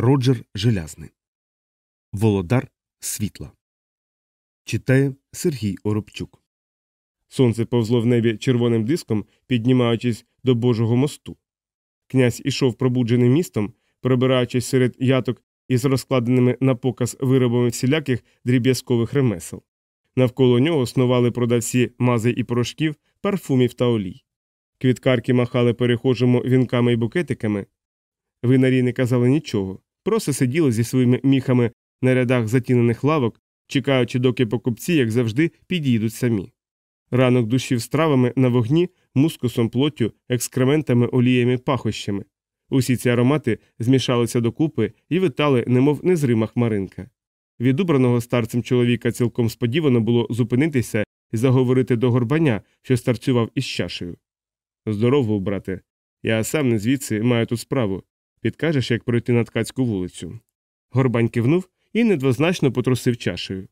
Роджер Желязний. Володар світла. Читає Сергій Оробчук. Сонце повзло в небі червоним диском, піднімаючись до Божого мосту. Князь ішов пробудженим містом, пробираючись серед яток із розкладеними на показ виробами всіляких дріб'язкових ремесел. Навколо нього снували продавці мази і порошків, парфумів та олій. Квіткарки махали перехожому вінками і букетиками. Винарі не казали нічого, просто сиділи зі своїми міхами на рядах затінених лавок, чекаючи, доки покупці, як завжди, підійдуть самі. Ранок душів стравами на вогні, мускусом, плоттю, екскрементами, оліями, пахощами. Усі ці аромати змішалися докупи і витали, немов незрима хмаринка. Від убраного старцем чоловіка цілком сподівано було зупинитися і заговорити до горбаня, що старцював із чашею. Здорово, брате. Я сам не звідси маю тут справу. Підкажеш, як пройти на ткацьку вулицю. Горбань кивнув і недвозначно потрусив чашею.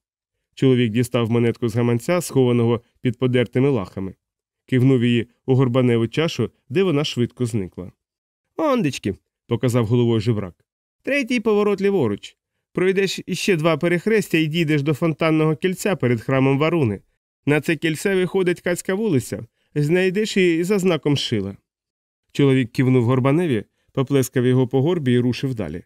Чоловік дістав монетку з гаманця, схованого під подертими лахами, кивнув її у горбаневу чашу, де вона швидко зникла. Ондечки, показав головою жебрак. Третій поворот ліворуч. Пройдеш іще два перехрестя і дійдеш до фонтанного кільця перед храмом Варуни. На це кільце виходить кацька вулиця, знайдеш її за знаком шила. Чоловік кивнув горбаневі, поплескав його по горбі і рушив далі.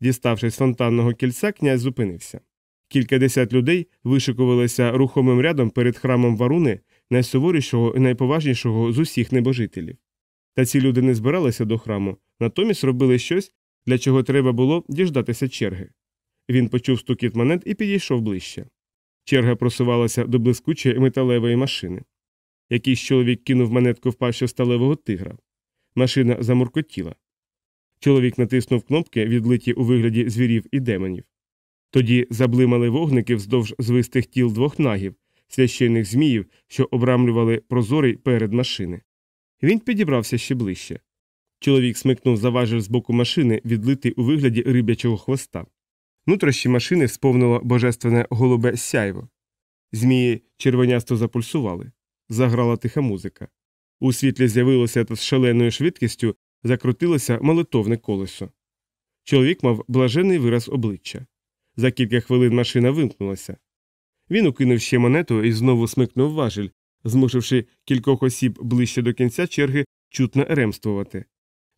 Діставшись фонтанного кільця, князь зупинився. Кількадесят людей вишикувалися рухомим рядом перед храмом Варуни, найсуворішого і найповажнішого з усіх небожителів. Та ці люди не збиралися до храму, натомість робили щось, для чого треба було діждатися черги. Він почув стукіт монет і підійшов ближче. Черга просувалася до блискучої металевої машини. Якийсь чоловік кинув монетку в пащу сталевого тигра. Машина замуркотіла. Чоловік натиснув кнопки, відлиті у вигляді звірів і демонів. Тоді заблимали вогники вздовж звистих тіл двох нагів, священних зміїв, що обрамлювали прозорий перед машини. Він підібрався ще ближче. Чоловік смикнув заважив з боку машини, відлитий у вигляді рибячого хвоста. Нутрощі машини сповнило божественне голубе сяйво. Змії червонясто запульсували. Заграла тиха музика. У світлі з'явилося з шаленою швидкістю закрутилося молитовне колесо. Чоловік мав блажений вираз обличчя. За кілька хвилин машина вимкнулася. Він укинув ще монету і знову смикнув важіль, змусивши кількох осіб ближче до кінця черги чутно ремствувати.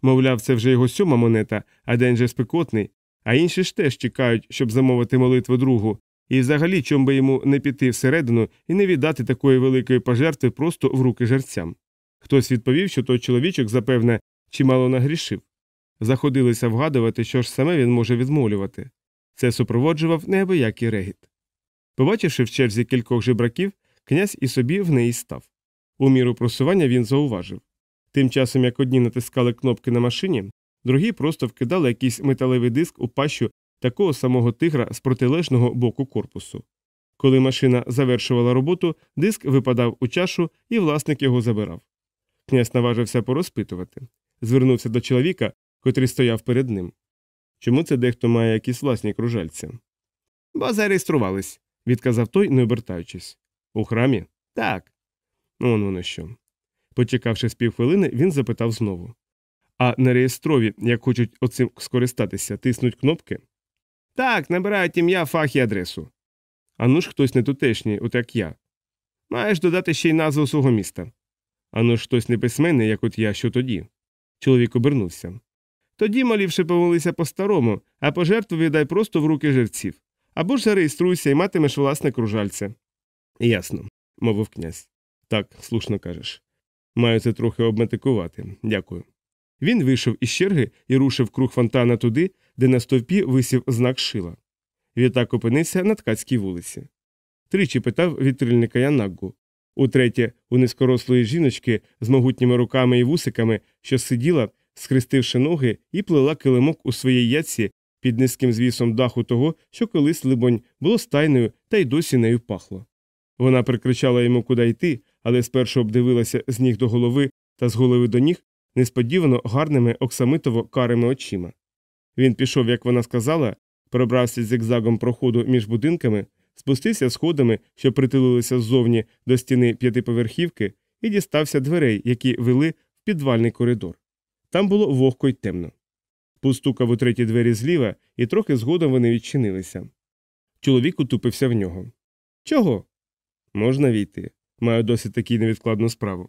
Мовляв, це вже його сьома монета, а день же спекотний, а інші ж теж чекають, щоб замовити молитву другу, і взагалі чом би йому не піти всередину і не віддати такої великої пожертви просто в руки жерцям. Хтось відповів, що той чоловічок, запевне, чимало нагрішив. Заходилися вгадувати, що ж саме він може відмовлювати. Це супроводжував неабиякий регіт. Побачивши в черзі кількох жебраків, князь і собі в неї став. У міру просування він зауважив. Тим часом, як одні натискали кнопки на машині, другі просто вкидали якийсь металевий диск у пащу такого самого тигра з протилежного боку корпусу. Коли машина завершувала роботу, диск випадав у чашу, і власник його забирав. Князь наважився порозпитувати. Звернувся до чоловіка, котрий стояв перед ним. Чому це дехто має якісь власні кружальці? Бо зареєструвались, відказав той, не обертаючись. У храмі? Так. Он воно що. Почекавши з півхвилини, він запитав знову. А на реєстрові, як хочуть оцим скористатися, тиснуть кнопки? Так, набирають ім'я, фах і адресу. А ну ж хтось не тутешній, от як я. Маєш додати ще й назву свого міста. А ну ж хтось неписьменний, як от я, що тоді. Чоловік обернувся. Тоді малівши помолися по-старому, а пожертву віддай просто в руки жерців. Або ж зареєструйся і матимеш власне кружальце. Ясно, мовив князь. Так, слушно кажеш. Маю це трохи обметикувати. Дякую. Він вийшов із черги і рушив круг фонтана туди, де на стовпі висів знак шила. Відтак опинився на ткацькій вулиці. Тричі питав вітрильника Янаггу. Утретє, у низькорослої жіночки з могутніми руками і вусиками, що сиділа, схрестивши ноги, і плела килимок у своїй яці під низьким звісом даху того, що колись, либонь, було стайною та й досі нею пахло. Вона прикричала йому, куди йти, але спершу обдивилася з ніг до голови та з голови до ніг несподівано гарними оксамитово карими очима. Він пішов, як вона сказала, пробрався зигзагом проходу між будинками, спустився сходами, що притулилися ззовні до стіни п'ятиповерхівки, і дістався дверей, які вели в підвальний коридор. Там було вогко й темно. Постукав у треті двері зліва, і трохи згодом вони відчинилися. Чоловік утупився в нього. Чого? Можна війти. Маю досить таки невідкладну справу.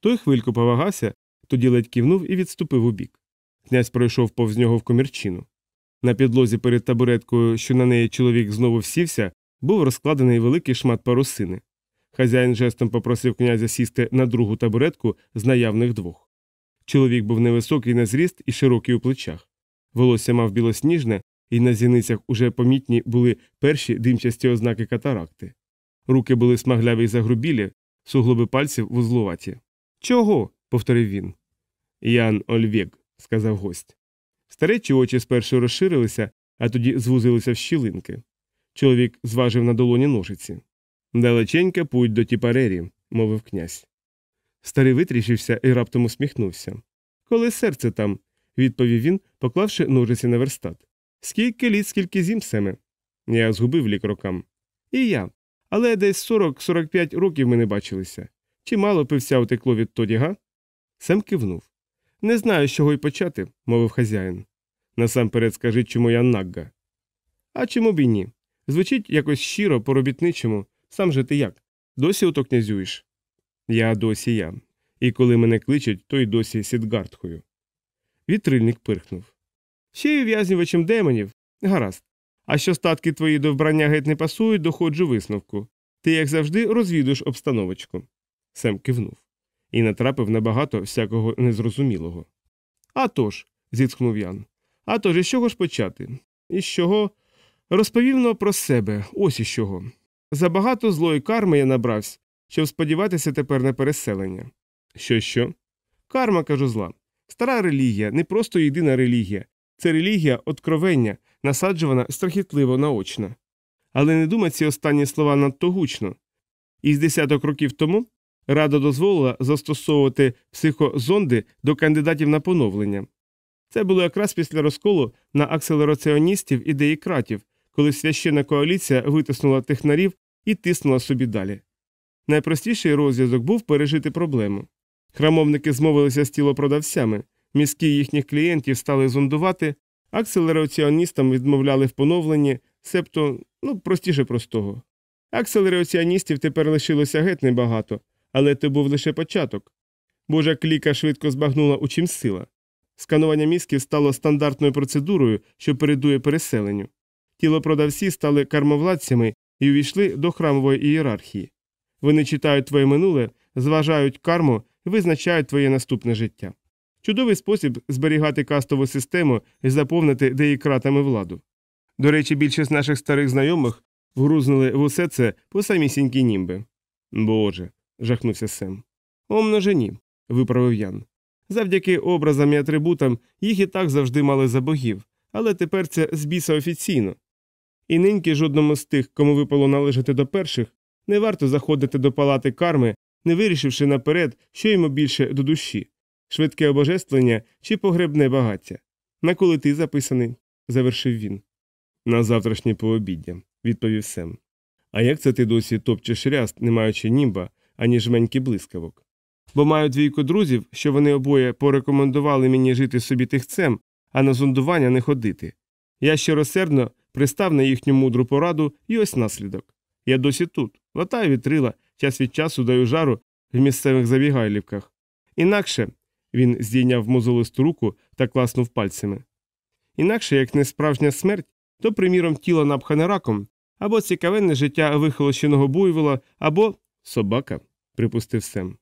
Той хвильку повагався, тоді ледь кивнув і відступив у бік. Князь пройшов повз нього в комірчину. На підлозі перед табуреткою, що на неї чоловік знову всівся, був розкладений великий шмат парусини. Хазяїн жестом попросив князя сісти на другу табуретку з наявних двох. Чоловік був невисокий на зріст і широкий у плечах. Волосся мав білосніжне, і на зіницях уже помітні були перші димчасті ознаки катаракти. Руки були смагляві й загрубілі, суглоби пальців вузлуваті. Чого? повторив він. Ян Ольвєг, сказав гость. Старечі очі спершу розширилися, а тоді звузилися в щілинки. Чоловік зважив на долоні ножиці. Далеченька путь до Тіпарері, мовив князь. Старий витріщився і раптом усміхнувся. Коли серце там, відповів він, поклавши ножиці на верстат. Скільки літ, скільки зім, Семе? Я згубив лік рокам. І я. Але десь 40-45 років ми не бачилися. Чимало пився утекло відтоді, га? Сем кивнув. Не знаю, з чого й почати, мовив хазяїн. Насамперед скажи, чому я нагга. А чому б і ні? Звучить якось щиро, по робітничому. Сам же ти як? Досі ото князюєш? Я досі я. І коли мене кличуть, то й досі сідгартхою. Вітрильник пирхнув. Ще й в'язнювачем демонів. Гаразд. А що статки твої до вбрання геть не пасують, доходжу висновку. Ти, як завжди, розвідуєш обстановочку. Сем кивнув. І натрапив на багато всякого незрозумілого. «А тож», – зітхнув Ян. «А тож, із чого ж почати? Із чого? Розповівно про себе, ось із чого. Забагато злої карми я набрався, щоб сподіватися тепер на переселення. Що, що? Карма, кажу, зла. Стара релігія, не просто єдина релігія. Це релігія откровення, насаджувана страхітливо наочно. Але не думай ці останні слова надто гучно. Із десяток років тому Рада дозволила застосовувати психозонди до кандидатів на поновлення. Це було якраз після розколу на акселераціоністів і деїкратів, коли священна коаліція витиснула технарів і тиснула собі далі. Найпростіший розв'язок був пережити проблему. Храмовники змовилися з тілопродавцями, мізки їхніх клієнтів стали зондувати, акселераціоністам відмовляли в поновленні, себто, ну, простіше простого. Акселераціоністів тепер лишилося геть небагато, але це був лише початок. Божа кліка швидко збагнула у чим сила. Сканування мізків стало стандартною процедурою, що передує переселенню. Тілопродавці стали кармовладцями і увійшли до храмової ієрархії. Вони читають твоє минуле, зважають карму і визначають твоє наступне життя. Чудовий спосіб зберігати кастову систему і заповнити деїкратами владу. До речі, більшість наших старих знайомих вгрузнули в усе це по самісінькі німби. Боже. жахнувся Сем. О множині, виправив Ян. Завдяки образам і атрибутам їх і так завжди мали за богів, але тепер це з біса офіційно. І ниньки жодному з тих, кому випало належати до перших, не варто заходити до палати карми, не вирішивши наперед, що йому більше до душі швидке обожествлення чи погребне багаття. На коли ти записаний, завершив він. На завтрашнє пообіддя, відповів Сем. А як це ти досі топчеш ряст, не маючи німба, ані жменьки блискавок? Бо маю двійку друзів, що вони обоє порекомендували мені жити собі тихцем, а на зондування не ходити. Я щиросердно пристав на їхню мудру пораду і ось наслідок. Я досі тут, латаю вітрила, час від часу даю жару в місцевих забігайлівках. Інакше він здійняв мозолисту руку та класнув пальцями. Інакше, як не справжня смерть, то, приміром, тіло напхане раком, або цікавенне життя вихолощеного буйвола, або собака, припустив Сем.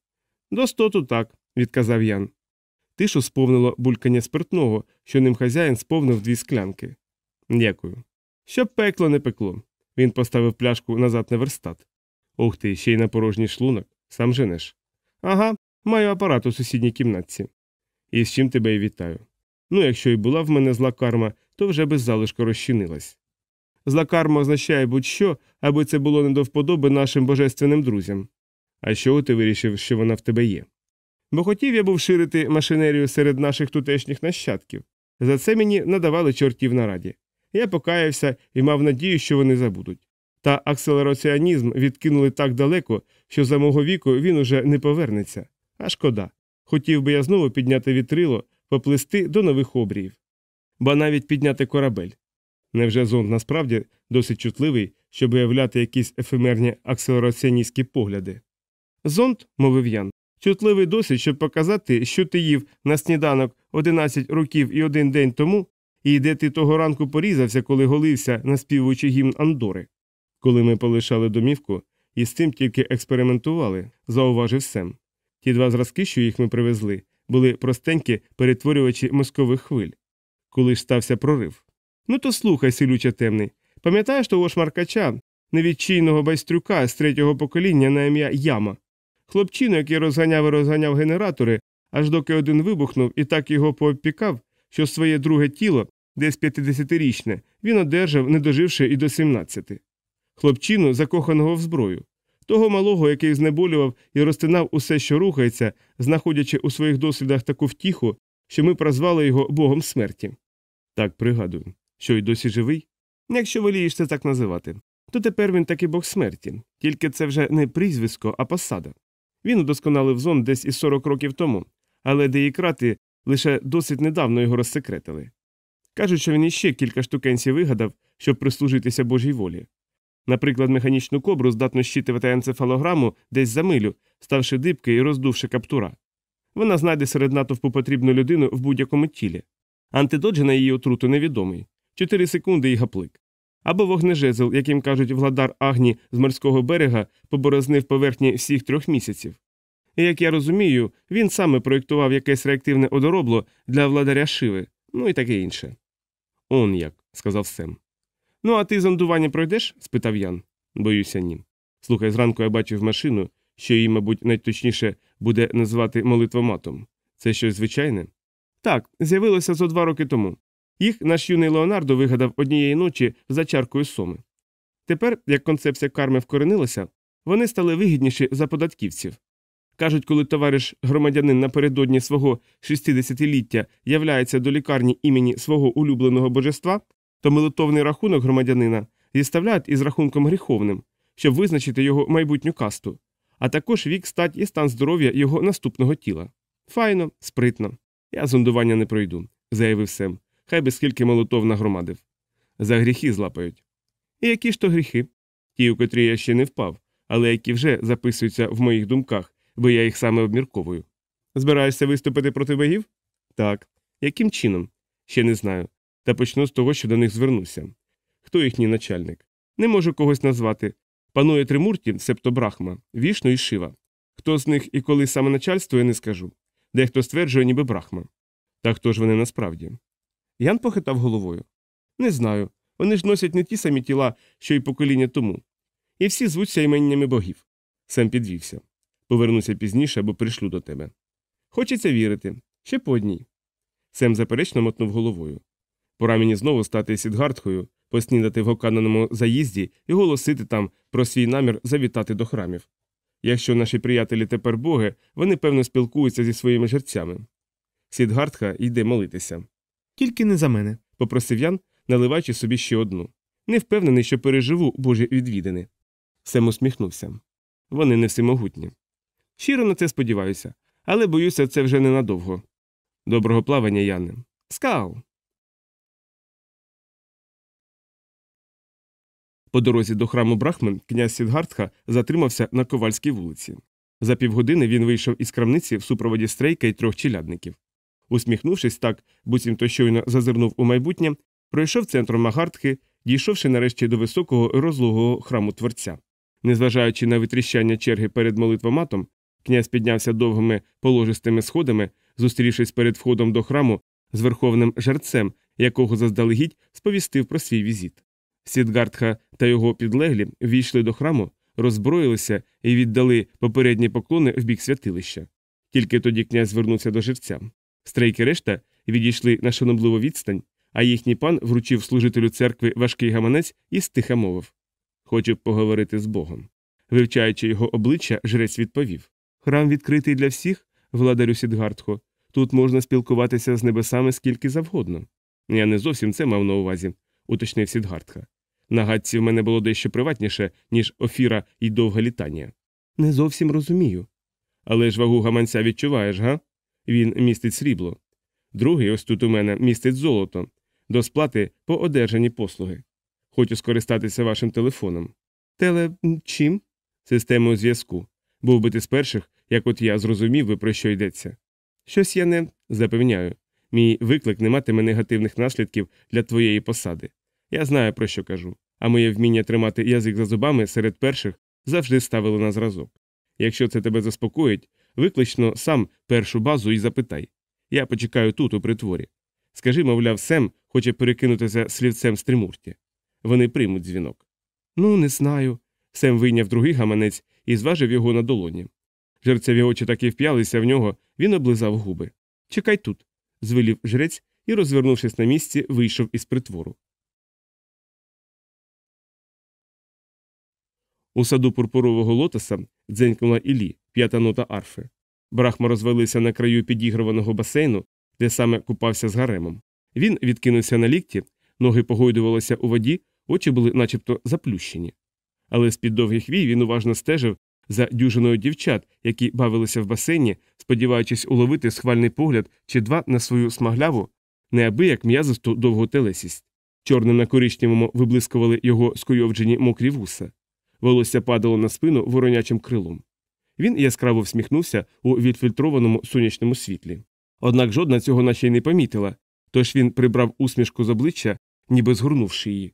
Достоту так, відказав Ян. Тишу сповнило булькання спиртного, що ним хазяїн сповнив дві склянки. Дякую. Щоб пекло не пекло. Він поставив пляшку назад на верстат. Ух ти, ще й на порожній шлунок, сам женеш. Ага, маю апарат у сусідній кімнатці. І з чим тебе і вітаю. Ну, якщо і була в мене зла карма, то вже без залишку розчинилась. Зла карма означає будь-що, аби це було не до вподоби нашим божественним друзям. А чого ти вирішив, що вона в тебе є? Бо хотів я був ширити машинерію серед наших тутешніх нащадків. За це мені надавали чортів на раді. Я покаявся і мав надію, що вони забудуть. Та акселераціонізм відкинули так далеко, що за мого віку він уже не повернеться. А шкода. Хотів би я знову підняти вітрило, поплисти до нових обріїв. ба навіть підняти корабель. Невже зонд насправді досить чутливий, щоб уявляти якісь ефемерні акселераційніські погляди? Зонд, мовив Ян, чутливий досить, щоб показати, що ти їв на сніданок 11 років і один день тому, і де ти того ранку порізався, коли голився, наспівуючи гімн Андори. Коли ми полишали домівку, і з цим тільки експериментували, зауважив Сем. Ті два зразки, що їх ми привезли, були простенькі перетворювачі мозкових хвиль. Коли ж стався прорив. Ну то слухай, силюча темний. Пам'ятаєш того шмаркача, невідчийного байстрюка з третього покоління на ім'я Яма? Хлопчину, який розганяв і розганяв генератори, аж доки один вибухнув і так його поопікав, що своє друге тіло, десь 50-річне, він одержав, не доживши і до 17. Хлопчину, закоханого в зброю, того малого, який знеболював і розтинав усе, що рухається, знаходячи у своїх дослідах таку втіху, що ми прозвали його богом смерті. Так пригадую, що й досі живий? Якщо волієш це так називати, то тепер він таки бог смерті, тільки це вже не прізвисько, а посада. Він удосконалив зон десь із 40 років тому, але деїкрати лише досить недавно його розсекретили. Кажуть, що він іще кілька штукенців вигадав, щоб прислужитися Божій волі. Наприклад, механічну кобру здатно щитувати енцефалограму десь за милю, ставши дибки і роздувши каптура. Вона знайде серед натовпу потрібну людину в будь-якому тілі. Антидот на її отруту невідомий чотири секунди і гаплик. Або вогнежезл, яким кажуть владар Агні з морського берега, поборознив поверхні всіх трьох місяців. І як я розумію, він саме проєктував якесь реактивне одоробло для владаря Шиви, ну і таке інше. Он як, сказав Сем. Ну, а ти зондування пройдеш? спитав Ян. Боюся, ні. Слухай, зранку я бачив машину, що її, мабуть, найточніше буде назвати молитвоматом. Це щось звичайне? Так, з'явилося зо два роки тому. Їх наш юний Леонардо вигадав однієї ночі за чаркою соми. Тепер, як концепція карми вкоренилася, вони стали вигідніші за податківців. Кажуть, коли товариш громадянин напередодні свого 60-ліття являється до лікарні імені свого улюбленого божества, то молитовний рахунок громадянина зіставляють із рахунком гріховним, щоб визначити його майбутню касту, а також вік, стать і стан здоров'я його наступного тіла. Файно, спритно. Я зондування не пройду, заявив Сем. Хай би скільки молотов нагромадив. За гріхи злапають. І які ж то гріхи? Ті, у котрі я ще не впав, але які вже записуються в моїх думках, бо я їх саме обмірковую. Збираєшся виступити проти богів? Так. Яким чином? Ще не знаю. Та почну з того, що до них звернуся. Хто їхній начальник? Не можу когось назвати. Панує Тримурті, себто Брахма, вішну і шива. Хто з них і коли саме начальство, я не скажу. Дехто стверджує, ніби Брахма. Та хто ж вони насправді? Ян похитав головою. Не знаю. Вони ж носять не ті самі тіла, що й покоління тому. І всі звуться іменнями богів. Сем підвівся. Повернуся пізніше або прийшлю до тебе. Хочеться вірити. Ще по одній. Сем заперечно мотнув головою. Пора мені знову стати сідгардхою, поснідати в окананому заїзді і голосити там про свій намір завітати до храмів. Якщо наші приятелі тепер боги, вони певно спілкуються зі своїми жерцями. Сідгардха йде молитися. Тільки не за мене, попросив Ян, наливаючи собі ще одну. Не впевнений, що переживу божі відвідини. Сем усміхнувся. Вони не всемогутні. Щиро на це сподіваюся, але боюся, це вже ненадовго. Доброго плавання, Яне. Скау. По дорозі до храму Брахмен князь Сідгартха затримався на ковальській вулиці. За півгодини він вийшов із крамниці в супроводі стрейка й трьох челядників. Усміхнувшись так, буцімто щойно зазирнув у майбутнє, пройшов центром Магартхи, дійшовши нарешті до високого розлогого храму творця. Незважаючи на витріщання черги перед молитвоматом, князь піднявся довгими положистими сходами, зустрівшись перед входом до храму з верховним жерцем, якого заздалегідь сповістив про свій візит. Сідгартха та його підлеглі війшли до храму, роззброїлися і віддали попередні поклони в бік святилища. Тільки тоді князь звернувся до живця. Стрейки решта відійшли на шанобливу відстань, а їхній пан вручив служителю церкви важкий гаманець і стиха мовив Хочу поговорити з Богом. Вивчаючи його обличчя, жрець відповів Храм відкритий для всіх, владарю Сідгартхо. Тут можна спілкуватися з небесами скільки завгодно. Я не зовсім це мав на увазі, уточнив Сідгартха. На гадці в мене було дещо приватніше, ніж офіра і довга літання. Не зовсім розумію. Але ж вагу гаманця відчуваєш, га? Він містить срібло. Другий, ось тут у мене, містить золото. до сплати по одержанні послуги. Хочу скористатися вашим телефоном. Теле чим? Системою зв'язку. Був би ти з перших, як от я зрозумів би, про що йдеться. Щось я не запевняю. Мій виклик не матиме негативних наслідків для твоєї посади. Я знаю, про що кажу, а моє вміння тримати язик за зубами серед перших завжди ставили на зразок. Якщо це тебе заспокоїть, виклично сам першу базу і запитай. Я почекаю тут, у притворі. Скажи, мовляв, Сем хоче перекинутися слівцем з Тримурті. Вони приймуть дзвінок. Ну, не знаю. Сем вийняв другий гаманець і зважив його на долоні. Жерцеві очі так і вп'ялися в нього, він облизав губи. Чекай тут, звелів жрець і, розвернувшись на місці, вийшов із притвору. У саду пурпурового лотоса дзенькнула Ілі, п'ята нота арфи. Брахма розвалився на краю підігруваного басейну, де саме купався з гаремом. Він відкинувся на лікті, ноги погойдувалися у воді, очі були начебто заплющені. Але з під довгих вій він уважно стежив за дюжиною дівчат, які бавилися в басейні, сподіваючись уловити схвальний погляд чи два на свою смагляву, неабияк м'язисту довгу телесість. Чорним на коричневому виблискували його скуйовджені мокрі вуса. Волосся падало на спину воронячим крилом. Він яскраво всміхнувся у відфільтрованому сонячному світлі. Однак жодна цього наче й не помітила, тож він прибрав усмішку з обличчя, ніби згорнувши її.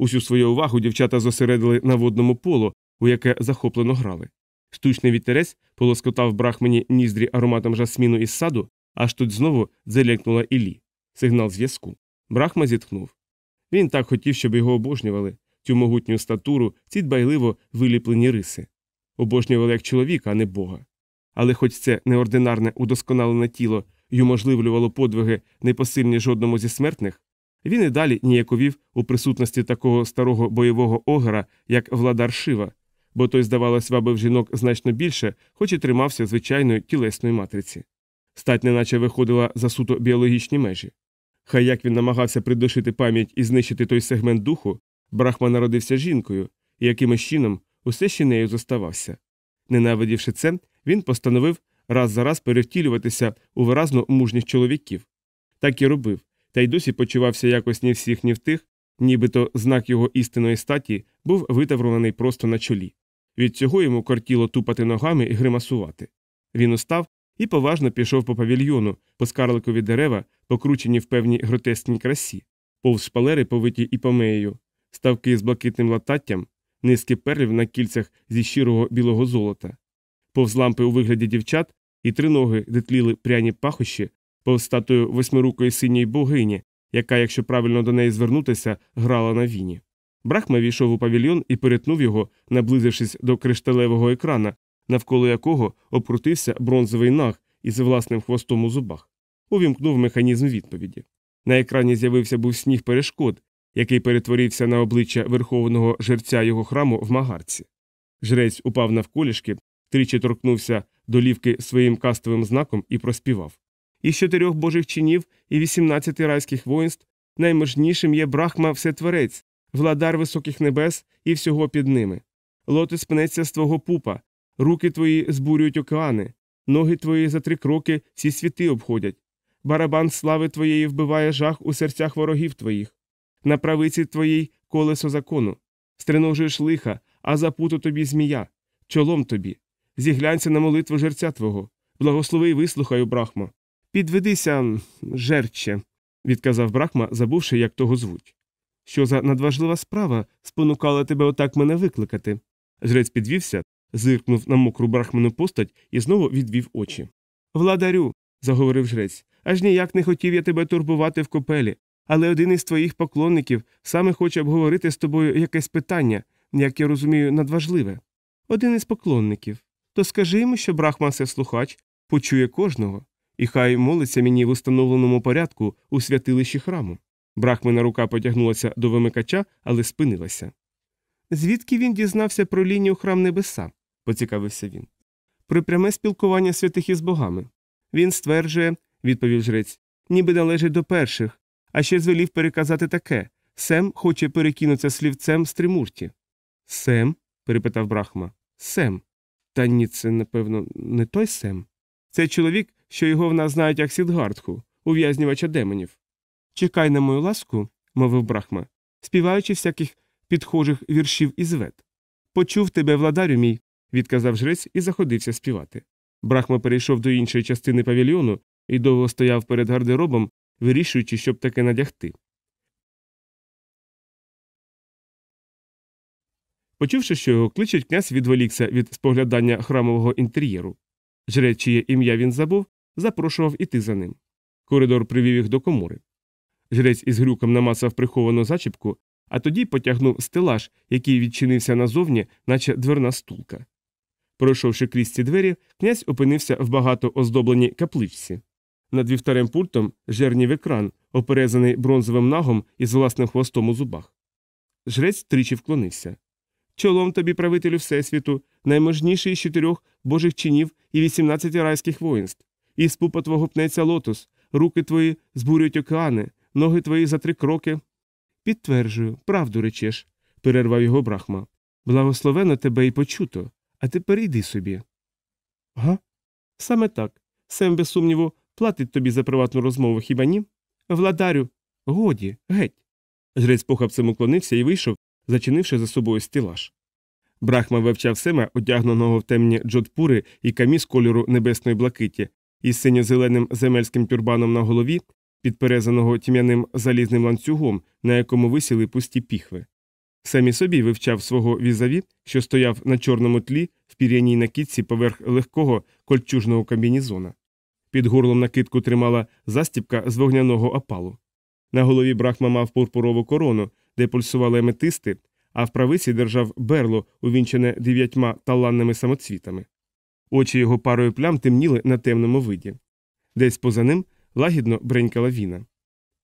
Усю свою увагу дівчата зосередили на водному полу, у яке захоплено грали. Штучний вітерець полоскотав брахмені ніздрі ароматом жасміну із саду, аж тут знову залякнула Ілі. Сигнал зв'язку. Брахма зітхнув. Він так хотів, щоб його обожнювали, цю могутню статуру, ці дбайливо виліплені риси. Обожнювали як чоловіка, а не Бога. Але хоч це неординарне удосконалене тіло й уможливлювало подвиги непосильні жодному зі смертних, він і далі ніяковів у присутності такого старого бойового огера, як Владар Шива, бо той, здавалось, вабив жінок значно більше, хоч і тримався звичайної тілесної матриці. Стать неначе виходила за суто біологічні межі. Хай як він намагався придушити пам'ять і знищити той сегмент духу, Брахма народився жінкою, і якимось чином усе ще нею зоставався. Ненавидівши це, він постановив раз за раз перевтілюватися у виразно мужніх чоловіків. Так і робив, та й досі почувався якось ні всіх, ні в тих, нібито знак його істинної статі був витаврований просто на чолі. Від цього йому кортіло тупати ногами і гримасувати. Він устав і поважно пішов по павільйону, по скарликові дерева, покручені в певній гротескній красі, повз шпалери, повиті іпомеєю, ставки з блакитним лататтям, низки перлів на кільцях зі щирого білого золота, повз лампи у вигляді дівчат і три ноги, де тліли пряні пахощі, повз статую восьмирукої синьої богині, яка, якщо правильно до неї звернутися, грала на віні. Брахма війшов у павільйон і перетнув його, наблизившись до кришталевого екрана, навколо якого обкрутився бронзовий наг із власним хвостом у зубах. Увімкнув механізм відповіді. На екрані з'явився був сніг перешкод, який перетворився на обличчя верховного жерця його храму в магарці. Жрець упав навколішки, тричі торкнувся до лівки своїм кастовим знаком і проспівав. Із чотирьох божих чинів і вісімнадцяти райських воїнств найможнішим є брахма всетворець, владар високих небес і всього під ними. Лотос пнеться з твого пупа, руки твої збурюють океани, ноги твої за три кроки всі світи обходять. Барабан слави твоєї вбиває жах у серцях ворогів твоїх. На правиці твоїй колесо закону. Стриножуєш лиха, а запуту тобі змія, чолом тобі. Зіглянься на молитву жерця твого. Благослови й вислухаю, брахма. Підведися, жерче, відказав брахма, забувши, як того звуть. Що за надважлива справа спонукала тебе отак мене викликати? Жрець підвівся, зиркнув на мокру брахману постать і знову відвів очі. Владарю, заговорив жрець, аж ніяк не хотів я тебе турбувати в копелі, але один із твоїх поклонників саме хоче обговорити з тобою якесь питання, як я розумію, надважливе. Один із поклонників. То скажи йому, що брахма все слухач почує кожного, і хай молиться мені в установленому порядку у святилищі храму. Брахмина рука потягнулася до вимикача, але спинилася. Звідки він дізнався про лінію храм небеса? поцікавився він. Про пряме спілкування святих із богами. Він стверджує, відповів жрець, ніби належить до перших, а ще звелів переказати таке Сем хоче перекинутися слівцем з Тримурті. Сем? перепитав Брахма. Сем. Та ні, це, напевно, не той Сем. Це чоловік, що його в нас знають як Сідгардху, ув'язнювача демонів. Чекай на мою ласку, мовив брахма, співаючи всяких підхожих віршів із вет. Почув тебе, владарю мій, відказав жрець і заходився співати. Брахма перейшов до іншої частини павільйону і довго стояв перед гардеробом, вирішуючи, щоб таке надягти. Почувши, що його кличуть, князь відволікся від споглядання храмового інтер'єру. Жрець, чиє ім'я він забув, запрошував іти за ним. Коридор привів їх до комори. Жрець із грюком намацав приховану зачіпку, а тоді потягнув стелаж, який відчинився назовні, наче дверна стулка. Пройшовши крізь ці двері, князь опинився в багато оздобленій капличці. Над вівтарем пультом жернів екран, оперезаний бронзовим нагом із власним хвостом у зубах. Жрець тричі вклонився. Чолом тобі, правителю Всесвіту, найможніший із чотирьох божих чинів і вісімнадцяти райських воїнств. Із пупа твого пнеться лотос, руки твої збурюють океани, ноги твої за три кроки. Підтверджую, правду речеш, перервав його брахма. Благословено тебе і почуто, а тепер йди собі. Га? Саме так. Сем, без сумніву, платить тобі за приватну розмову, хіба ні? Владарю, годі, геть. Жрець похапцем уклонився і вийшов, зачинивши за собою стілаж. Брахма вивчав Сема, одягненого в темні джодпури і каміс кольору небесної блакиті, із синьо-зеленим земельським тюрбаном на голові, підперезаного тьмяним залізним ланцюгом, на якому висіли пусті піхви. Сем і собі вивчав свого візаві, що стояв на чорному тлі в пір'яній накидці поверх легкого кольчужного комбінізона. Під горлом накидку тримала застіпка з вогняного опалу. На голові брахма мав пурпурову корону, де пульсували аметисти, а в правиці держав берло, увінчене дев'ятьма таланними самоцвітами. Очі його парою плям темніли на темному виді. Десь поза ним лагідно бренькала віна.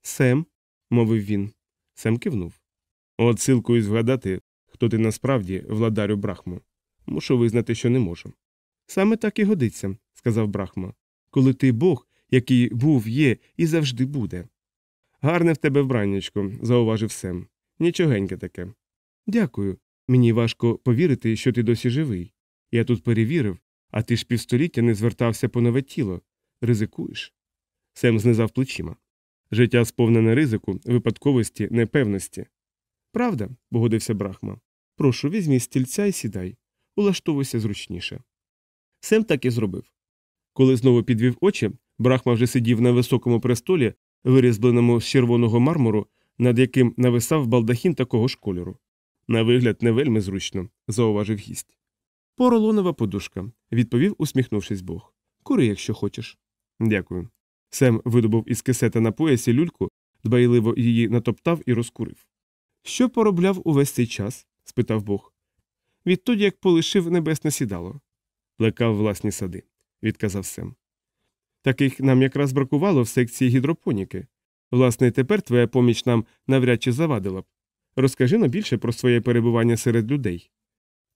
Сем, мовив він. Сем кивнув. От силкою згадати, хто ти насправді, владарю брахму. Мушу визнати, що не можу. Саме так і годиться, сказав брахма. Коли ти Бог, який був, є і завжди буде. Гарне в тебе вбраннячко, зауважив Сем. Нічогеньке таке. Дякую. Мені важко повірити, що ти досі живий. Я тут перевірив, а ти ж півстоліття не звертався по нове тіло. Ризикуєш. Сем знизав плечима. Життя сповнене ризику, випадковості, непевності. Правда, погодився Брахма. Прошу, візьмі стільця і сідай. Улаштовуйся зручніше. Сем так і зробив. Коли знову підвів очі, Брахма вже сидів на високому престолі, вирізбленому з червоного мармуру, над яким нависав балдахін такого ж кольору. На вигляд не вельми зручно, зауважив гість. Поролонова подушка, відповів, усміхнувшись Бог. Кури, якщо хочеш. Дякую. Сем видобув із кисета на поясі люльку, дбайливо її натоптав і розкурив. Що поробляв увесь цей час? спитав Бог. Відтоді, як полишив небесне сідало. Плекав власні сади, відказав Сем. Таких нам якраз бракувало в секції гідропоніки. Власне, тепер твоя поміч нам навряд чи завадила б. Розкажи нам більше про своє перебування серед людей.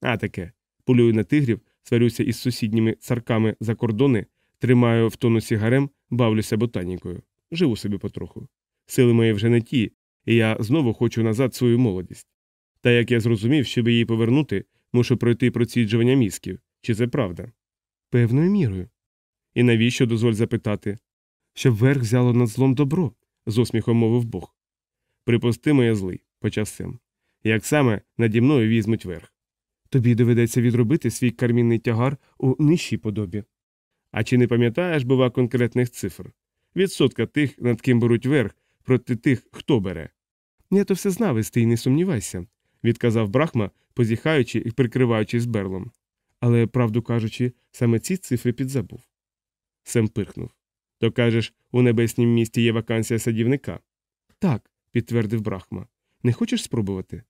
А таке. Полюю на тигрів, сварюся із сусідніми царками за кордони, тримаю в тонусі гарем, бавлюся ботанікою. Живу собі потроху. Сили мої вже не ті, і я знову хочу назад свою молодість. Та як я зрозумів, щоб її повернути, мушу пройти проціджування мізків. Чи це правда? Певною мірою. І навіщо дозволь запитати? Щоб верх взяло над злом добро, з осміхом мовив Бог. Припустимо, я злий, почав Сем. Як саме наді мною візьмуть верх. Тобі доведеться відробити свій кармінний тягар у нижчій подобі. А чи не пам'ятаєш, бува, конкретних цифр? Відсотка тих, над ким беруть верх, проти тих, хто бере. Я то все знав, і не сумнівайся, відказав Брахма, позіхаючи і прикриваючись берлом. Але, правду кажучи, саме ці цифри підзабув. Сем пирхнув. То кажеш, у небеснім місті є вакансія садівника? Так, підтвердив Брахма. Не хочеш спробувати?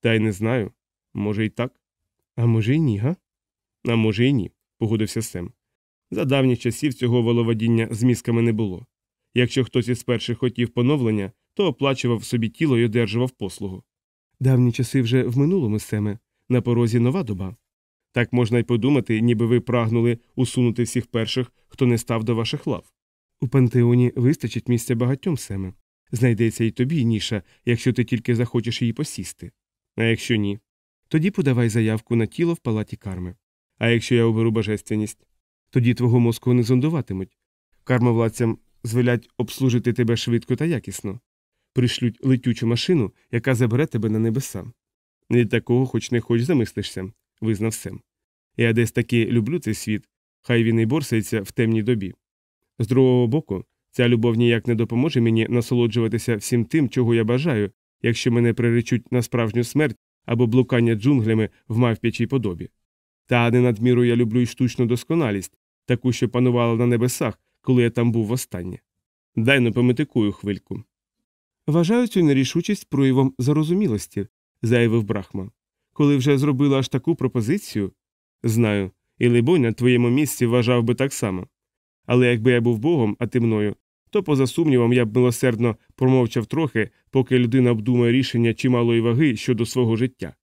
Та й не знаю. Може, і так. А може, й ні, га? А може, й ні, погодився Сем. За давніх часів цього воловодіння з мізками не було. Якщо хтось із перших хотів поновлення, то оплачував собі тіло і одержував послугу. Давні часи вже в минулому Семе, на порозі нова доба. Так можна й подумати, ніби ви прагнули усунути всіх перших, хто не став до ваших лав. У пантеоні вистачить місця багатьом Семе. Знайдеться і тобі ніша, якщо ти тільки захочеш її посісти. А якщо ні, тоді подавай заявку на тіло в палаті карми. А якщо я оберу божественність, тоді твого мозку не зондуватимуть. Кармовладцям звелять обслужити тебе швидко та якісно. Пришлють летючу машину, яка забере тебе на небеса. Від такого, хоч не хоч замислишся, визнав Сем. Я десь таки люблю цей світ, хай він і борсається в темній добі. З другого боку, ця любов ніяк не допоможе мені насолоджуватися всім тим, чого я бажаю, якщо мене приречуть на справжню смерть або блукання джунглями в мавпячій подобі. Та не надміру я люблю й штучну досконалість, таку, що панувала на небесах, коли я там був востаннє. Дай ну пометикую хвильку. Вважаю цю нерішучість проявом зарозумілості, заявив Брахма. Коли вже зробила аж таку пропозицію, знаю, і либонь на твоєму місці вважав би так само. Але якби я був богом, а ти мною, то, поза сумнівом, я б милосердно промовчав трохи, поки людина обдумає рішення чималої ваги щодо свого життя.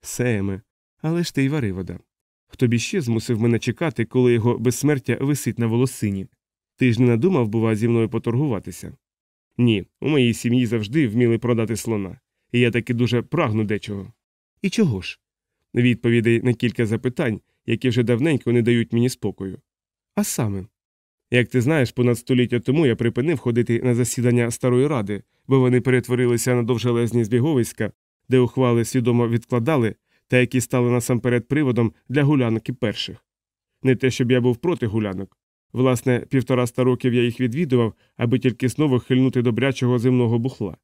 Семе, але ж ти й варивода. Хто б іще змусив мене чекати, коли його безсмертя висить на волосині? Ти ж не надумав, бува, зі мною поторгуватися? Ні, у моїй сім'ї завжди вміли продати слона, і я таки дуже прагну дечого. І чого ж? Відповідей на кілька запитань, які вже давненько не дають мені спокою. А саме, як ти знаєш, понад століття тому я припинив ходити на засідання старої ради, бо вони перетворилися на довжелезні збіговиська, де ухвали свідомо відкладали та які стали насамперед приводом для гулянок і перших. Не те, щоб я був проти гулянок. Власне, півтораста років я їх відвідував, аби тільки знову хильнути добрячого земного бухла.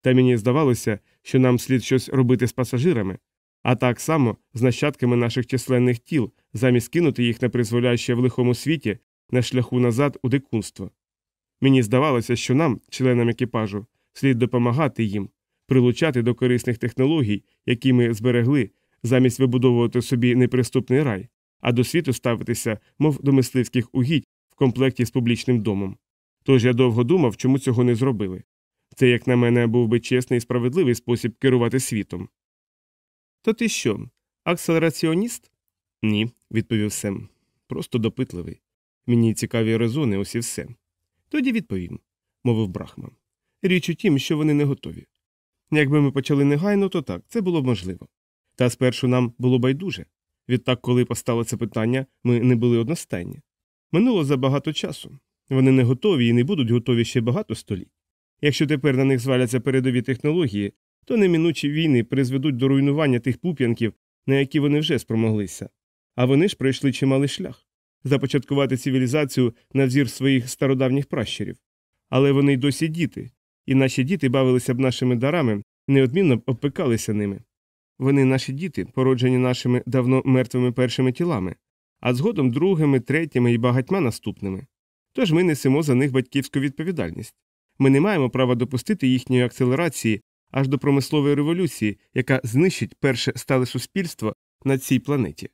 Та мені здавалося, що нам слід щось робити з пасажирами, а так само з нащадками наших численних тіл, замість кинути їх на призволяще в лихому світі на шляху назад у дикунство. Мені здавалося, що нам, членам екіпажу, слід допомагати їм, прилучати до корисних технологій, які ми зберегли, замість вибудовувати собі неприступний рай, а до світу ставитися, мов до мисливських угідь в комплекті з публічним домом. Тож я довго думав, чому цього не зробили. Це, як на мене, був би чесний і справедливий спосіб керувати світом. То ти що, акселераціоніст? Ні, відповів Сем. Просто допитливий. Мені цікаві резони, ось і все. Тоді відповім, мовив Брахма. Річ у тім, що вони не готові. Якби ми почали негайно, то так, це було б можливо. Та спершу нам було байдуже. Відтак, коли постало це питання, ми не були одностайні. Минуло забагато часу. Вони не готові і не будуть готові ще багато століть. Якщо тепер на них зваляться передові технології, то неминучі війни призведуть до руйнування тих пуп'янків, на які вони вже спромоглися. А вони ж пройшли чималий шлях започаткувати цивілізацію на взір своїх стародавніх пращурів. Але вони й досі діти, і наші діти бавилися б нашими дарами, неодмінно б обпекалися ними. Вони наші діти, породжені нашими давно мертвими першими тілами, а згодом другими, третіми і багатьма наступними. Тож ми несемо за них батьківську відповідальність. Ми не маємо права допустити їхньої акселерації аж до промислової революції, яка знищить перше стале суспільство на цій планеті.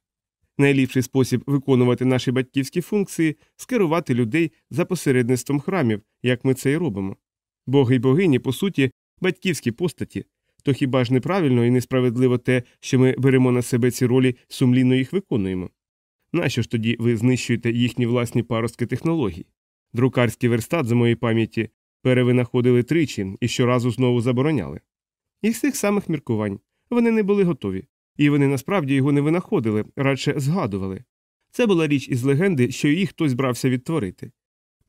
Найліпший спосіб виконувати наші батьківські функції скерувати людей за посередництвом храмів, як ми це і робимо. Боги й богині, по суті, батьківські постаті, то хіба ж неправильно і несправедливо те, що ми беремо на себе ці ролі сумлінно їх виконуємо? Нащо ж тоді ви знищуєте їхні власні паростки технологій? Друкарський верстат, за моєї пам'яті, перевинаходили тричі і щоразу знову забороняли. І з тих самих міркувань вони не були готові, і вони насправді його не винаходили, радше згадували. Це була річ із легенди, що її хтось брався відтворити.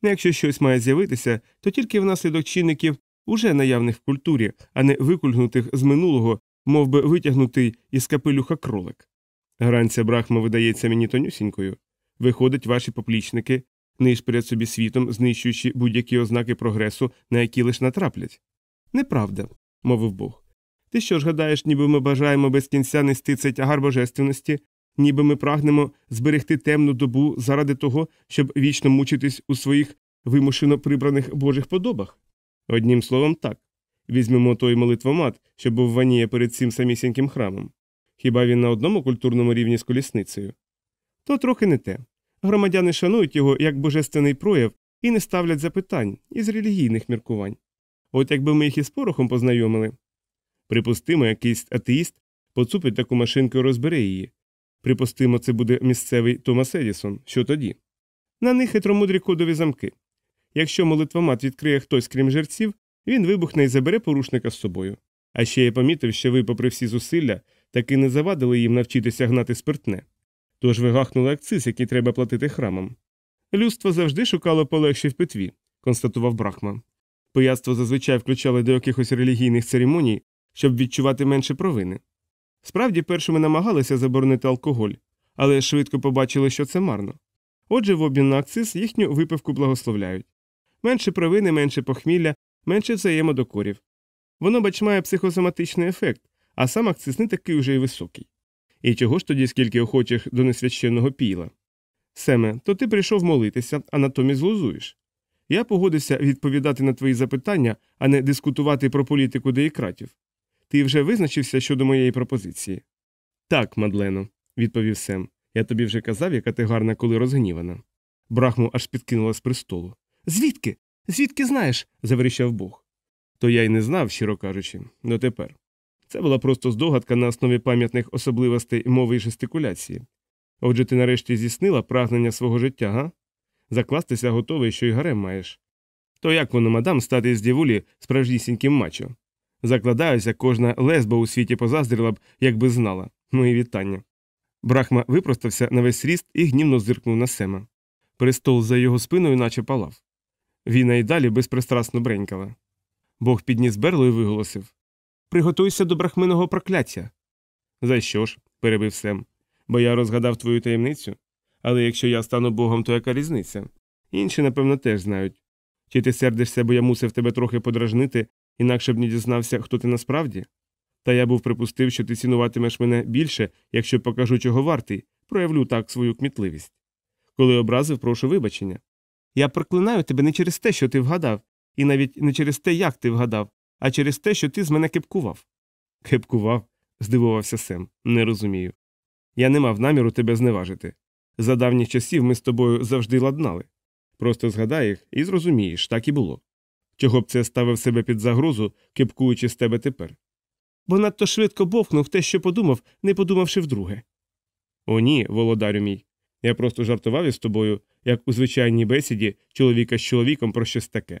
Якщо щось має з'явитися, то тільки внаслідок чинників уже наявних в культурі, а не викульгнутих з минулого, мов би витягнутий із капелюха кролик. Гранця брахма видається мені тонюсінькою. Виходять ваші поплічники, нишпорять собі світом, знищуючи будь-які ознаки прогресу, на які лиш натраплять. Неправда, мовив Бог. Ти що ж гадаєш, ніби ми бажаємо без кінця нести цей тягар божественності, ніби ми прагнемо зберегти темну добу заради того, щоб вічно мучитись у своїх вимушено прибраних божих подобах? Однім словом, так. Візьмемо той молитвомат, що був ваніє перед цим самісіньким храмом. Хіба він на одному культурному рівні з колісницею? То трохи не те. Громадяни шанують його як божественний прояв і не ставлять запитань із релігійних міркувань. От якби ми їх із порохом познайомили. Припустимо, якийсь атеїст поцупить таку машинку і розбере її. Припустимо, це буде місцевий Томас Едісон. Що тоді? На них хитромудрі кодові замки. Якщо молитвомат відкриє хтось крім жерців, він вибухне і забере порушника з собою. А ще я помітив, що ви, попри всі зусилля, таки не завадили їм навчитися гнати спиртне. Тож ви гахнули акциз, який треба платити храмам. Людство завжди шукало полегші в питві, констатував Брахма. Пияцтво зазвичай включали до якихось релігійних церемоній, щоб відчувати менше провини. Справді, першими намагалися заборонити алкоголь, але швидко побачили, що це марно. Отже, в обмін на акциз їхню випивку благословляють. Менше провини, менше похмілля, менше взаємодокорів. Воно, бач, має психосоматичний ефект, а сам акциз не такий уже й високий. І чого ж тоді скільки охочих до несвященного піла? Семе, то ти прийшов молитися, а натомість глузуєш. Я погодився відповідати на твої запитання, а не дискутувати про політику деєкратів. Ти вже визначився щодо моєї пропозиції? Так, Мадлено, відповів Сем. Я тобі вже казав, яка ти гарна, коли розгнівана. Брахму аж підкинула з престолу. Звідки? Звідки знаєш? заверіщав Бог. То я й не знав, щиро кажучи, дотепер. Це була просто здогадка на основі пам'ятних особливостей мови і жестикуляції. Отже, ти нарешті здійснила прагнення свого життя, га? Закластися готовий, що й гарем маєш. То як воно, мадам, стати з дівулі справжнісіньким мачо? Закладаюся, кожна лесба у світі позаздрила б, якби знала. Мої вітання. Брахма випростався на весь ріст і гнівно зиркнув на Сема. Престол за його спиною наче палав. Віна й далі безпристрасно бренькала. Бог підніс берло і виголосив Приготуйся до брахминого прокляття. За що ж? перебив Сем. Бо я розгадав твою таємницю. Але якщо я стану богом, то яка різниця? Інші, напевно, теж знають. Чи ти сердишся, бо я мусив тебе трохи подражнити, інакше б не дізнався, хто ти насправді? Та я був припустив, що ти цінуватимеш мене більше, якщо покажу, чого вартий, проявлю так свою кмітливість. Коли образив, прошу вибачення. Я проклинаю тебе не через те, що ти вгадав, і навіть не через те, як ти вгадав, а через те, що ти з мене кепкував. Кепкував? здивувався Сем. Не розумію. Я не мав наміру тебе зневажити. За давніх часів ми з тобою завжди ладнали. Просто згадай їх і зрозумієш, так і було. Чого б це ставив себе під загрозу, кепкуючи з тебе тепер? Бо надто швидко бовкнув те, що подумав, не подумавши вдруге. О, ні, володарю мій. Я просто жартував із тобою, як у звичайній бесіді чоловіка з чоловіком про щось таке.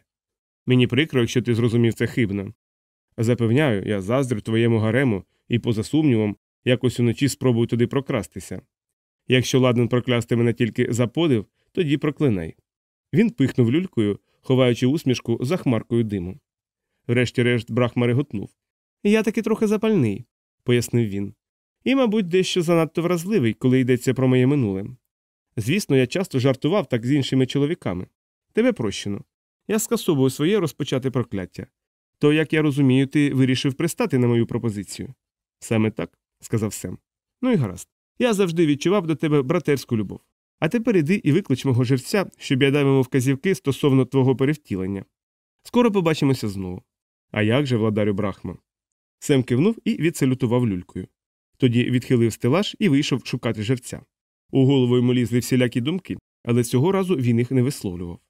Мені прикро, якщо ти зрозумів це хибно. Запевняю, я заздрю твоєму гарему і, поза сумнівом, якось уночі спробую туди прокрастися. Якщо ладен проклясти мене тільки за подив, тоді проклинай. Він пихнув люлькою, ховаючи усмішку за хмаркою диму. Врешті-решт брахма реготнув. Я таки трохи запальний, пояснив він. І, мабуть, дещо занадто вразливий, коли йдеться про моє минуле. Звісно, я часто жартував так з іншими чоловіками. Тебе прощено. Я скасовую своє розпочати прокляття. То, як я розумію, ти вирішив пристати на мою пропозицію. Саме так, сказав Сем. Ну і гаразд. Я завжди відчував до тебе братерську любов. А тепер іди і виклич мого жерця, щоб я дав йому вказівки стосовно твого перевтілення. Скоро побачимося знову. А як же, владарю Брахма? Сем кивнув і відсалютував люлькою. Тоді відхилив стелаж і вийшов шукати жерця. У голову йому лізли всілякі думки, але цього разу він їх не висловлював.